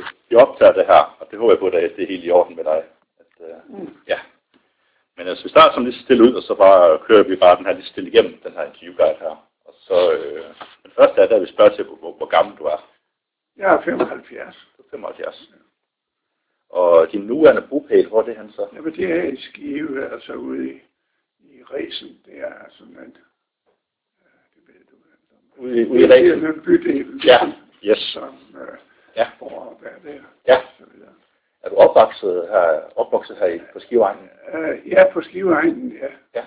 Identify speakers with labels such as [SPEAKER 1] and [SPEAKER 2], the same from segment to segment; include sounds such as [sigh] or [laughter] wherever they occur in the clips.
[SPEAKER 1] altså, vi optager det her, og det håber jeg på, at det er helt i orden med dig. At, uh, mm. Ja. Men altså, vi starter sådan lidt stille ud, og så bare kører vi bare den her lidt stille igennem, den her interviewguide her. Og så, øh, den første er, der vi spørger til, hvor, hvor gammel du er.
[SPEAKER 2] Jeg er 75.
[SPEAKER 1] Du er 75. Ja. Og din nuværende bopæl, hvor er det han så?
[SPEAKER 2] Jamen det er i Skive, altså ude i, i Resen. Det er sådan en, det ved du.
[SPEAKER 1] Ude, ude i Resen?
[SPEAKER 2] Det er en bydel.
[SPEAKER 1] Ja, yes.
[SPEAKER 2] Som øh,
[SPEAKER 1] ja.
[SPEAKER 2] at være der.
[SPEAKER 1] Ja. Så videre. Er du opvokset her, opvokset her i, på Skiveegnen?
[SPEAKER 2] Uh, ja, på Skiveegnen, ja.
[SPEAKER 1] Ja.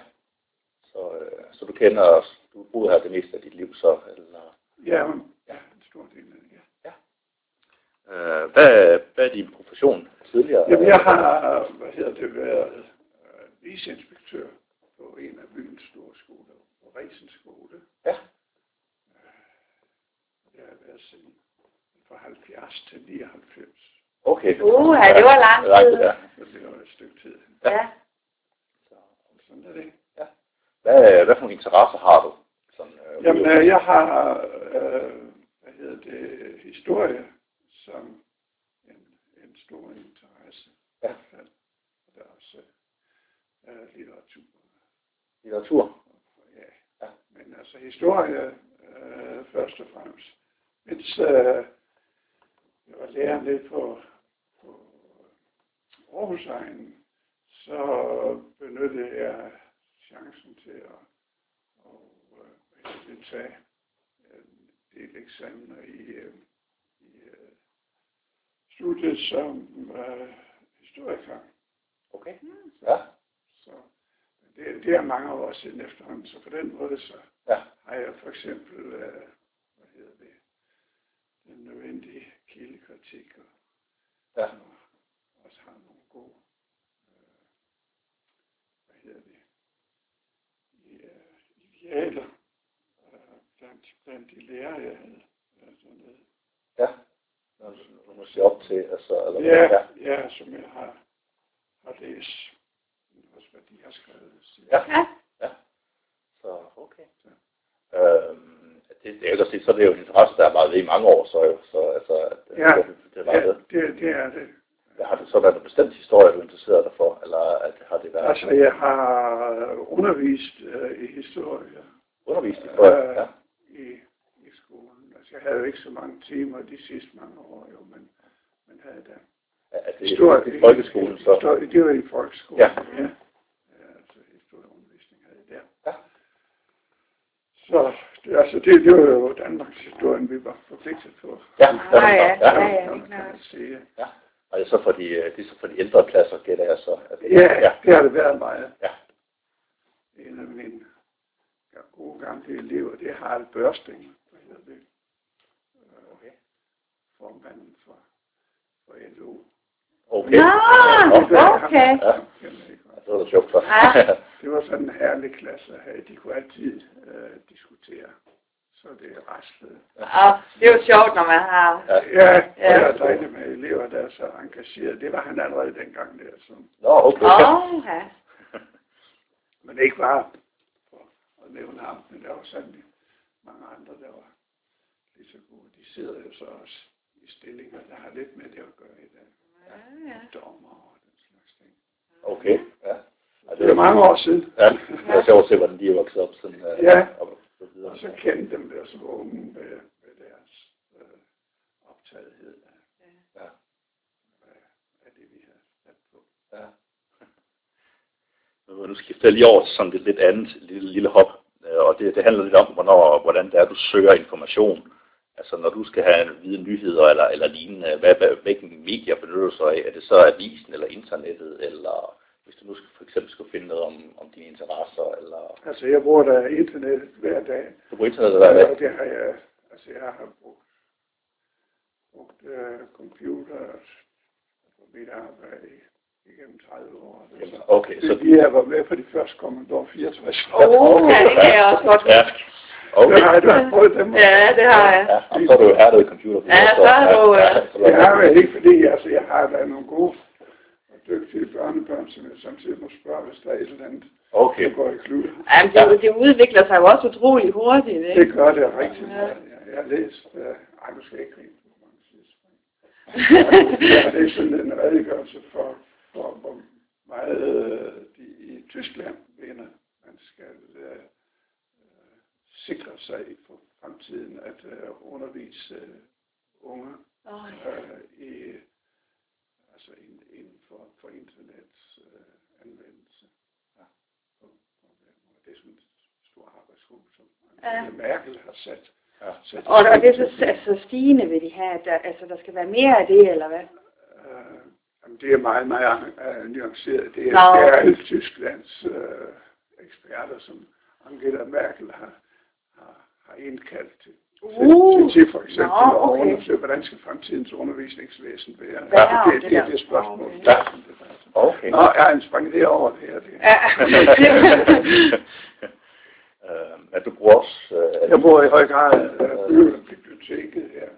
[SPEAKER 1] Så, øh, så du kender, du boet her det meste af dit liv, så? Eller?
[SPEAKER 2] Ja, ja, en stor del af det,
[SPEAKER 1] ja. ja. Uh, hvad, hvad er din profession tidligere?
[SPEAKER 2] Jamen, jeg har, hvad hedder det, været uh, viceinspektør på en af byens store skoler, på Resen skole.
[SPEAKER 1] Ja.
[SPEAKER 2] Det har været siden fra 70 til 99.
[SPEAKER 1] Okay.
[SPEAKER 3] Uh, ja, det var lang tid.
[SPEAKER 1] Ja.
[SPEAKER 2] Det var et stykke tid.
[SPEAKER 3] Ja.
[SPEAKER 2] Så, sådan er det.
[SPEAKER 1] Ja. Hvad, hvad for nogle interesser har du? Sådan,
[SPEAKER 2] øh, Jamen, øh, jeg har, øh, hvad hedder det, historie som en, en stor interesse.
[SPEAKER 1] Ja.
[SPEAKER 2] Og der er også øh, litteratur.
[SPEAKER 1] Litteratur?
[SPEAKER 2] Ja. ja. Men altså historie øh, først og fremmest. Mens øh, jeg var lærer nede på Aarhusegnen, så benyttede jeg chancen til at og, øh, tage en del eksamener i, øh, i øh, studiet som øh, historiker.
[SPEAKER 1] Okay, ja.
[SPEAKER 2] Så det, det er mange år siden efterhånden, så på den måde så
[SPEAKER 1] ja.
[SPEAKER 2] har jeg for eksempel, øh, hvad hedder det, den nødvendige kildekritik og,
[SPEAKER 1] ja.
[SPEAKER 2] og også har nogle gode, øh, hvad hedder det, idealer øh, blandt, blandt de lærere, jeg havde øh, dernede.
[SPEAKER 1] Ja, når man ser op til, altså, eller
[SPEAKER 2] ja, ja, ja, som jeg har, har læst, også hvad de har skrevet.
[SPEAKER 1] Ja, ja. ja. Så, okay. Ja. Øhm, det, det er jo så det er jo en interesse, der har været ved i mange år, så, så altså, at,
[SPEAKER 2] ja,
[SPEAKER 1] det, det,
[SPEAKER 2] ja, det, det er det.
[SPEAKER 1] Har det så været en bestemt historie, du interesserer dig for, eller at har det været...
[SPEAKER 2] Altså, jeg har undervist uh, i historie.
[SPEAKER 1] Undervist i historie,
[SPEAKER 2] uh,
[SPEAKER 1] ja.
[SPEAKER 2] I, i skolen. Altså, jeg havde jo ikke så mange timer de sidste mange år, jo, men, men havde da...
[SPEAKER 1] Er det historie, i folkeskolen så?
[SPEAKER 2] Historie, det var i folkeskolen,
[SPEAKER 1] ja.
[SPEAKER 2] ja. ja altså, historieundervisning havde jeg der.
[SPEAKER 1] Ja.
[SPEAKER 2] Så det, altså, det, det var jo Danmarks historien, vi var forpligtet på.
[SPEAKER 1] Ja,
[SPEAKER 3] ja, ja, ja, ja, ja,
[SPEAKER 2] sige.
[SPEAKER 1] Ja. Og det er så for de, det er så for de ældre klasser, gætter jeg så.
[SPEAKER 2] Altså, ja, ja, det har det været meget.
[SPEAKER 1] Ja.
[SPEAKER 2] En af mine gode gamle elever, det er Harald Børsting, hvad hedder det?
[SPEAKER 1] Okay.
[SPEAKER 2] Formanden for, for LO.
[SPEAKER 1] Okay.
[SPEAKER 3] Nå, okay.
[SPEAKER 1] Ja. Det var da sjovt for.
[SPEAKER 3] Ja. [laughs]
[SPEAKER 2] det var sådan en herlig klasse at have. De kunne altid øh, diskutere så det raslet.
[SPEAKER 3] Ja, det er jo sjovt, når man har...
[SPEAKER 2] Ja, ja, ja. jeg dejligt med elever, der er så engageret. Det var han allerede dengang der. Så.
[SPEAKER 1] Nå, okay.
[SPEAKER 3] Oh, ja. [laughs]
[SPEAKER 2] Men ikke bare for at nævne ham, men der var sandelig mange andre, der var lige så gode. De sidder jo så også i stillinger, der har lidt med det at gøre i dag.
[SPEAKER 3] Ja, ja.
[SPEAKER 2] Dommer og den slags ting.
[SPEAKER 1] Okay, ja.
[SPEAKER 2] Ja det er mange år siden.
[SPEAKER 1] Ja, det er sjovt at se, hvordan de er vokset op. Sådan, uh,
[SPEAKER 2] ja.
[SPEAKER 1] Op,
[SPEAKER 2] og så kendte dem der som unge med, med deres øh, optagethed af,
[SPEAKER 1] ja.
[SPEAKER 2] af, af det, vi har sat på.
[SPEAKER 1] Ja. Nu skifter jeg lige over til sådan lidt, lidt andet lille, lille hop, og det, det handler lidt om, hvornår, hvordan det er, du søger information. Altså når du skal have vide nyheder eller, eller lignende, hvad, hvad, hvilken medier benytter du så af? Er det så avisen eller internettet, eller du nu skal, for eksempel skal finde noget om, om dine interesser? Eller...
[SPEAKER 2] Altså jeg bruger da internettet hver dag.
[SPEAKER 1] Du bruger internettet hver dag?
[SPEAKER 2] Ja, det har jeg, altså jeg har brugt, brugt uh, computer på mit arbejde igennem 30 år.
[SPEAKER 1] Jamen, okay,
[SPEAKER 2] det,
[SPEAKER 1] så...
[SPEAKER 2] Vi har været med på de første Commodore 64.
[SPEAKER 3] Åh, oh, ja, det kan jeg også godt
[SPEAKER 1] ja. Okay.
[SPEAKER 2] Ja, du har prøvet dem.
[SPEAKER 3] Ja, det har jeg.
[SPEAKER 1] Ja, og så er du jo hærdet i computer.
[SPEAKER 3] Ja, så er du... Ja,
[SPEAKER 1] ja, så
[SPEAKER 2] det har jeg ikke, fordi altså, jeg har da nogle gode dygtige børnebørn, som jeg samtidig må spørge, hvis der er et eller andet,
[SPEAKER 1] okay.
[SPEAKER 2] der går i klud.
[SPEAKER 3] Jamen, det, det udvikler sig jo også utrolig hurtigt, ikke?
[SPEAKER 2] Det gør det rigtigt. Ja. Jeg, jeg har læst, uh, ej, du skal ikke grine på mange sidespring. Ja, det er sådan en redegørelse for, for hvor meget øh, de i Tyskland mener, man skal øh, øh, sikre sig for fremtiden at øh, undervise øh, unge
[SPEAKER 3] Åh,
[SPEAKER 2] øh, i altså inden, inden for, for internets øh, anvendelse. Ja. På, på, på, det er sådan en stor arbejdsgruppe, som
[SPEAKER 3] Ja.
[SPEAKER 2] ja. Merkel har sat.
[SPEAKER 1] Ja.
[SPEAKER 2] sat
[SPEAKER 3] Og, og det er så altså, stigende, vil de have, at der, altså, der skal være mere af det, eller hvad?
[SPEAKER 2] Øh, jamen, det er meget, meget uh, nuanceret. Det er,
[SPEAKER 3] Nå.
[SPEAKER 2] det er alle Tysklands øh, eksperter, som Angela Merkel har, har, har indkaldt til,
[SPEAKER 3] Uh,
[SPEAKER 2] til, til for eksempel
[SPEAKER 3] nå,
[SPEAKER 2] at
[SPEAKER 3] okay.
[SPEAKER 2] undersøge, hvordan skal fremtidens undervisningsvæsen være.
[SPEAKER 3] Være
[SPEAKER 2] det,
[SPEAKER 3] det
[SPEAKER 2] det, er det spørgsmål.
[SPEAKER 3] Okay.
[SPEAKER 2] om.
[SPEAKER 1] Okay.
[SPEAKER 2] Nå, jeg har sprang det over det her. Det.
[SPEAKER 3] Ja. [laughs] [laughs]
[SPEAKER 1] øh, men du bruger også... Øh,
[SPEAKER 2] Jeg bor i høj grad øh, og biblioteket her.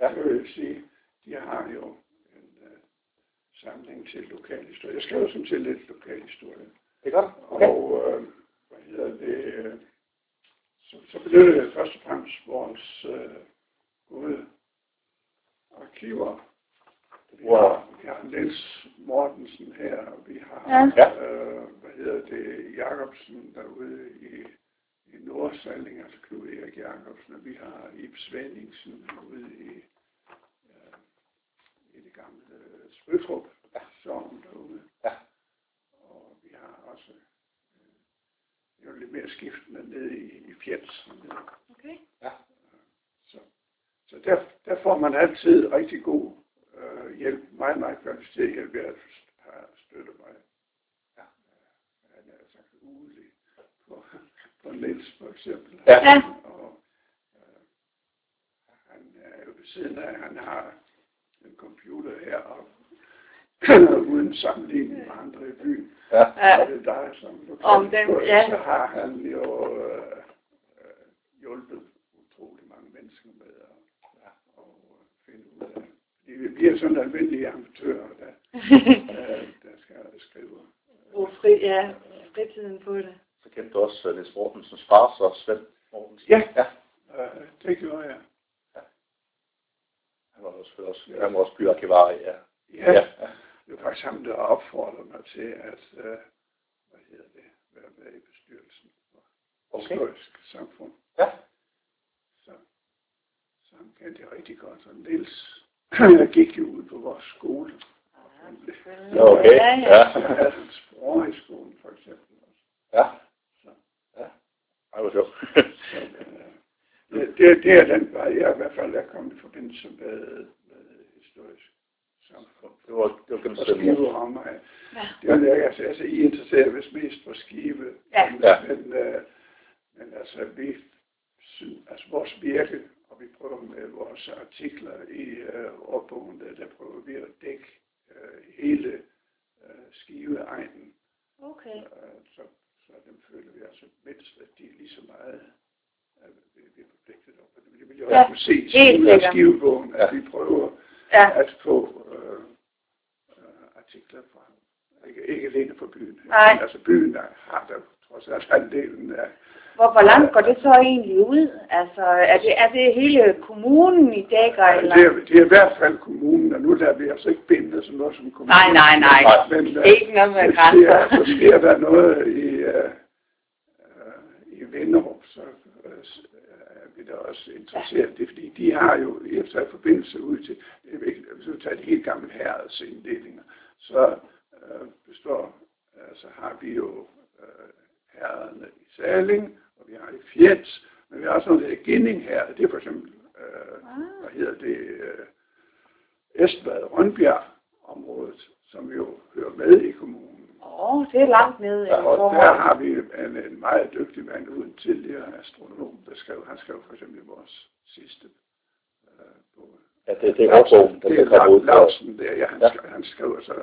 [SPEAKER 1] Ja.
[SPEAKER 2] Jeg vil sige, de har jo en øh, samling til lokalhistorie. Jeg skriver som til lidt lokalhistorie.
[SPEAKER 1] det er godt. Okay.
[SPEAKER 2] Og øh, hvad hedder det, øh, så, så benytter jeg først og fremmest vores øh, gode arkiver. Vi
[SPEAKER 1] Wow.
[SPEAKER 2] har, vi har Niels Mortensen her, og vi har,
[SPEAKER 3] Ja.
[SPEAKER 2] Øh, hvad hedder det, Jacobsen derude i Nordsalling, altså Knud Erik Jacobsen, og vi har Ib Svendingsen ude i, øh, i det gamle Spøtrup,
[SPEAKER 1] Ja.
[SPEAKER 2] sogn derude.
[SPEAKER 1] Ja.
[SPEAKER 2] Og vi har også øh, jo lidt mere skiftende nede i, i Fjends.
[SPEAKER 3] Okay.
[SPEAKER 2] Så, så der, der får man altid rigtig god øh, hjælp, meget, meget kvalificeret hjælp, jeg har støttet mig. Ja. Han er sagt ugelig på, på Niels for eksempel.
[SPEAKER 3] Ja.
[SPEAKER 2] Og øh, han er jo ved siden af, han har en computer her, og [clears throat] uden sammenligning med andre i byen.
[SPEAKER 1] Ja.
[SPEAKER 3] Ja.
[SPEAKER 2] Og det er dig som
[SPEAKER 3] Om dem,
[SPEAKER 2] lokalhistoriker,
[SPEAKER 3] ja.
[SPEAKER 2] så har han jo øh, øh, hjulpet utrolig mange mennesker med at, ja, at øh, finde ud af. Fordi vi- vi er sådan almindelige amatører, der, [laughs] øh, der skal skrive.
[SPEAKER 3] Brug fri, ja, fritiden på det.
[SPEAKER 1] Kendte også uh, Niels Mortensens far, så Svend Mortensen.
[SPEAKER 2] Ja.
[SPEAKER 1] ja.
[SPEAKER 2] Øh, det gjorde jeg.
[SPEAKER 1] Han var også, også, han var også byarkivar, ja.
[SPEAKER 2] Ja,
[SPEAKER 1] ja.
[SPEAKER 2] det var faktisk ham, der opfordrede mig til at, øh, hvad hedder det, være med i bestyrelsen for
[SPEAKER 1] Okay.
[SPEAKER 2] historisk samfund.
[SPEAKER 1] Ja.
[SPEAKER 2] Så, så ham kendte jeg rigtig godt. Og Niels, [clears throat] jeg gik jo ud på vores skole.
[SPEAKER 1] Ja, okay.
[SPEAKER 3] Ja, ja.
[SPEAKER 1] Ja.
[SPEAKER 2] Så havde hans bror i skolen, for eksempel.
[SPEAKER 1] Ja. Ja. Ej, hvor sjovt.
[SPEAKER 2] så [laughs] det, det, det er den vej, jeg i hvert fald er kommet i forbindelse med, med historisk samfund.
[SPEAKER 1] det var, det var gennem
[SPEAKER 2] Og skive mig.
[SPEAKER 3] Ja.
[SPEAKER 2] Det er det, altså, altså, I interesserer vist mest for skive.
[SPEAKER 3] Ja.
[SPEAKER 2] Men,
[SPEAKER 1] Ja.
[SPEAKER 2] men, øh, men altså, vi synes, altså vores virke, og vi prøver med vores artikler i øh, opbogen, der, der prøver vi at dække øh, hele øh, skiveegnen.
[SPEAKER 3] Okay.
[SPEAKER 2] Øh, så, så dem føler vi altså mindst, at de er lige så meget, at vi, vi er forpligtet op. Det vil jeg
[SPEAKER 3] Ja,
[SPEAKER 2] også se i skivebogen, at
[SPEAKER 1] Ja.
[SPEAKER 2] vi prøver
[SPEAKER 3] Ja.
[SPEAKER 2] at få øh, øh, artikler fra, ikke, ikke alene fra byen.
[SPEAKER 3] Nej.
[SPEAKER 2] Men altså byen er, har der trods alt halvdelen af,
[SPEAKER 3] Hvor, hvor langt går det så egentlig ud? Altså, er det, er det hele kommunen i dækker, eller?
[SPEAKER 2] det, er, det er i hvert fald kommunen, og nu lader vi altså ikke binde sådan noget som kommunen.
[SPEAKER 3] Nej, nej, nej.
[SPEAKER 2] Men, øh,
[SPEAKER 3] Ikke noget med grænser.
[SPEAKER 2] der, så sker der noget i, øh, øh, i Vinderup, så øh, s- er vi da også interesseret. Det er fordi, de har jo sig forbindelse ud til, hvis vi tager de helt gamle herreds inddelinger, så øh, består, øh, så har vi jo øh, herrederne i Saling, og vi har i Fjends, men vi har også noget, der hedder Ginning her. Det er for eksempel, øh,
[SPEAKER 3] Ah.
[SPEAKER 2] hvad hedder det, øh, Estvad Rønbjerg området, som jo hører med i kommunen.
[SPEAKER 3] Åh, oh, det er langt ned i
[SPEAKER 2] Og der har vi en, en meget dygtig mand uden tidligere astronom, der skrev, han skrev for eksempel i vores sidste øh, bog.
[SPEAKER 1] Ja, det, det er årbogen, der
[SPEAKER 2] det er
[SPEAKER 1] ud.
[SPEAKER 2] Lausen der, ja, han,
[SPEAKER 1] Ja.
[SPEAKER 2] Skrev, han skrev så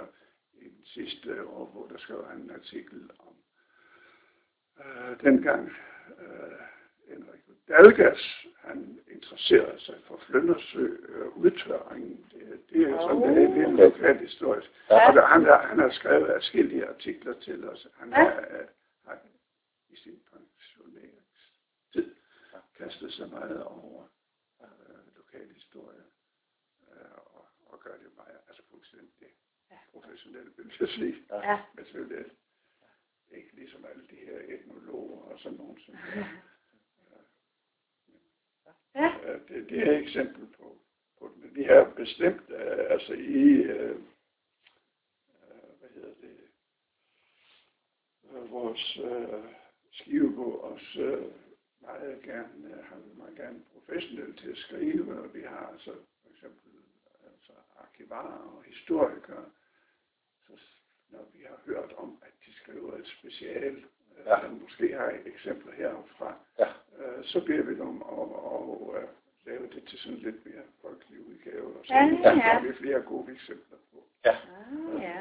[SPEAKER 2] i den sidste årbog, der skrev han en artikel om øh, dengang øh, Enrico Dalgas, han interesserede sig for Fløndersø øh, udtørringen. Det, det er sådan, det er
[SPEAKER 3] Oh.
[SPEAKER 2] lidt lokalt historisk.
[SPEAKER 1] Ja.
[SPEAKER 2] Og der, han, har, han har skrevet forskellige artikler til os. Han
[SPEAKER 3] Ja.
[SPEAKER 2] har, øh, har i sin pensioneringstid kastet sig meget over øh, lokal historie øh, og, og gør det meget, altså fuldstændig ja. professionelt, vil jeg sige.
[SPEAKER 3] Ja.
[SPEAKER 2] Men selvfølgelig ikke ligesom alle de her etnologer og sådan nogen. Som,
[SPEAKER 3] Ja. [laughs]
[SPEAKER 2] Øh, det, det er et eksempel på, på det. Men vi har bestemt, øh, altså i, øh, øh, hvad hedder det, øh, vores øh, skivebog også øh, meget gerne, øh, har vi meget gerne professionelt til at skrive, og vi har altså for eksempel altså arkivarer og historikere, så når vi har hørt om, at de skriver et special, øh,
[SPEAKER 1] Ja.
[SPEAKER 2] ja. måske har eksempler herfra,
[SPEAKER 1] Ja.
[SPEAKER 2] Så beder vi dem om at, at, at lave det til sådan lidt mere folkelig udgave, og så
[SPEAKER 3] Ja,
[SPEAKER 2] ja,
[SPEAKER 3] ja.
[SPEAKER 2] har vi flere gode eksempler på.
[SPEAKER 1] Ja.
[SPEAKER 3] Ah, ja.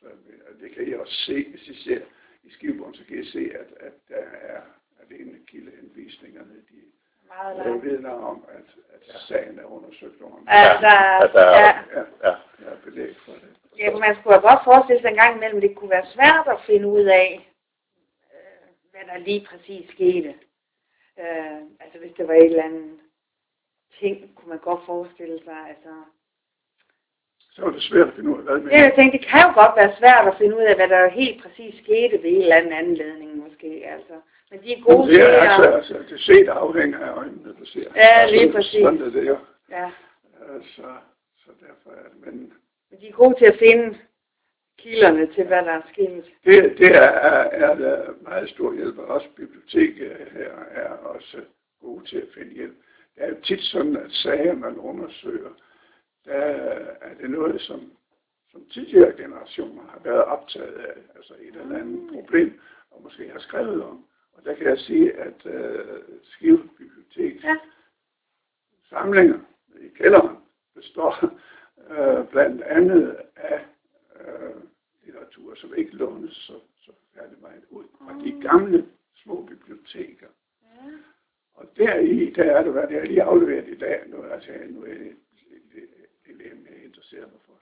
[SPEAKER 2] Så øh, og det kan I også se, hvis I ser i skivebogen, så kan I se, at, at der er alene kildehenvisningerne, de
[SPEAKER 3] Meget
[SPEAKER 2] er vidner om, at, at
[SPEAKER 1] Ja.
[SPEAKER 2] sagen er undersøgt ordentligt.
[SPEAKER 3] Altså,
[SPEAKER 1] at der er-
[SPEAKER 3] ja.
[SPEAKER 2] Ja,
[SPEAKER 1] Ja.
[SPEAKER 2] er belæg for det.
[SPEAKER 3] Ja, man skulle godt forestille sig en gang imellem, det kunne være svært at finde ud af, øh, hvad der lige præcis skete. Øh, altså hvis det var et eller andet ting, kunne man godt forestille sig. Altså.
[SPEAKER 2] Så er det svært at finde ud af, hvad
[SPEAKER 3] Ja, jeg
[SPEAKER 2] man
[SPEAKER 3] tænkte, det kan jo godt være svært at finde ud af, hvad der helt præcis skete ved en eller anden anledning måske. Altså. Men de er gode
[SPEAKER 2] det
[SPEAKER 3] til
[SPEAKER 2] er altså,
[SPEAKER 3] at...
[SPEAKER 2] altså, det set afhænger af øjnene, du ser.
[SPEAKER 3] Ja, lige
[SPEAKER 2] Sådan-
[SPEAKER 3] præcis.
[SPEAKER 2] Sådan er det jo.
[SPEAKER 3] Ja,
[SPEAKER 2] Altså, så derfor er det, men
[SPEAKER 3] men de er gode til at finde kilderne til, hvad der er sket.
[SPEAKER 2] det, det er, er, er der meget stor hjælp, og også biblioteket her er også gode til at finde hjælp. Det er jo tit sådan, at sager, man undersøger, der er det noget, som, som tidligere generationer har været optaget af, altså et eller andet problem, og måske har skrevet om. Og der kan jeg sige, at uh, Skive Bibliotek
[SPEAKER 3] Ja.
[SPEAKER 2] samlinger i kælderen består øh, blandt andet af øh, litteratur, som ikke lånes så, så færdig meget ud. Og de gamle små biblioteker.
[SPEAKER 3] Ja.
[SPEAKER 2] Og deri, der er det, hvad det er lige afleveret i dag, nu, altså, nu er det det emne, jeg interesserer mig for.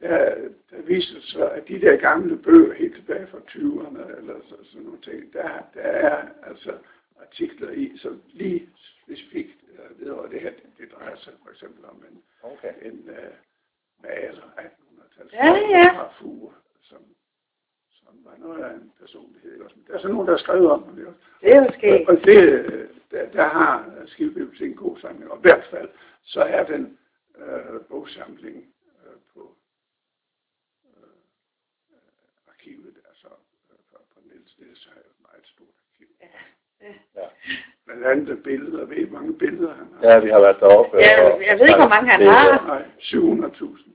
[SPEAKER 2] Der, der viser det sig, at de der gamle bøger, helt tilbage fra 20'erne, eller så, sådan nogle ting, der, der er altså artikler i, som lige specifikt øh, vedrører det her. Det, det drejer sig for eksempel om en,
[SPEAKER 1] Okay.
[SPEAKER 2] en øh, maler 1800-tals
[SPEAKER 3] Ja, ja.
[SPEAKER 2] fra var noget af en personlighed. ikke også? Der er sådan nogen, der har skrevet om det. også?
[SPEAKER 3] Det er jo sket.
[SPEAKER 2] Og det, øh, der, der har Skive Bibliotek en god samling, og i hvert fald så er den øh, bogsamling øh, på øh, øh, arkivet, altså øh, på, på Niels Niels har et meget stort arkiv.
[SPEAKER 1] Ja.
[SPEAKER 2] Blandt andet billeder, ved I, hvor mange billeder han har?
[SPEAKER 1] ja, vi har været deroppe.
[SPEAKER 3] Ja, jeg ved ikke, hvor mange han har.
[SPEAKER 2] Nej, 700.000. Eller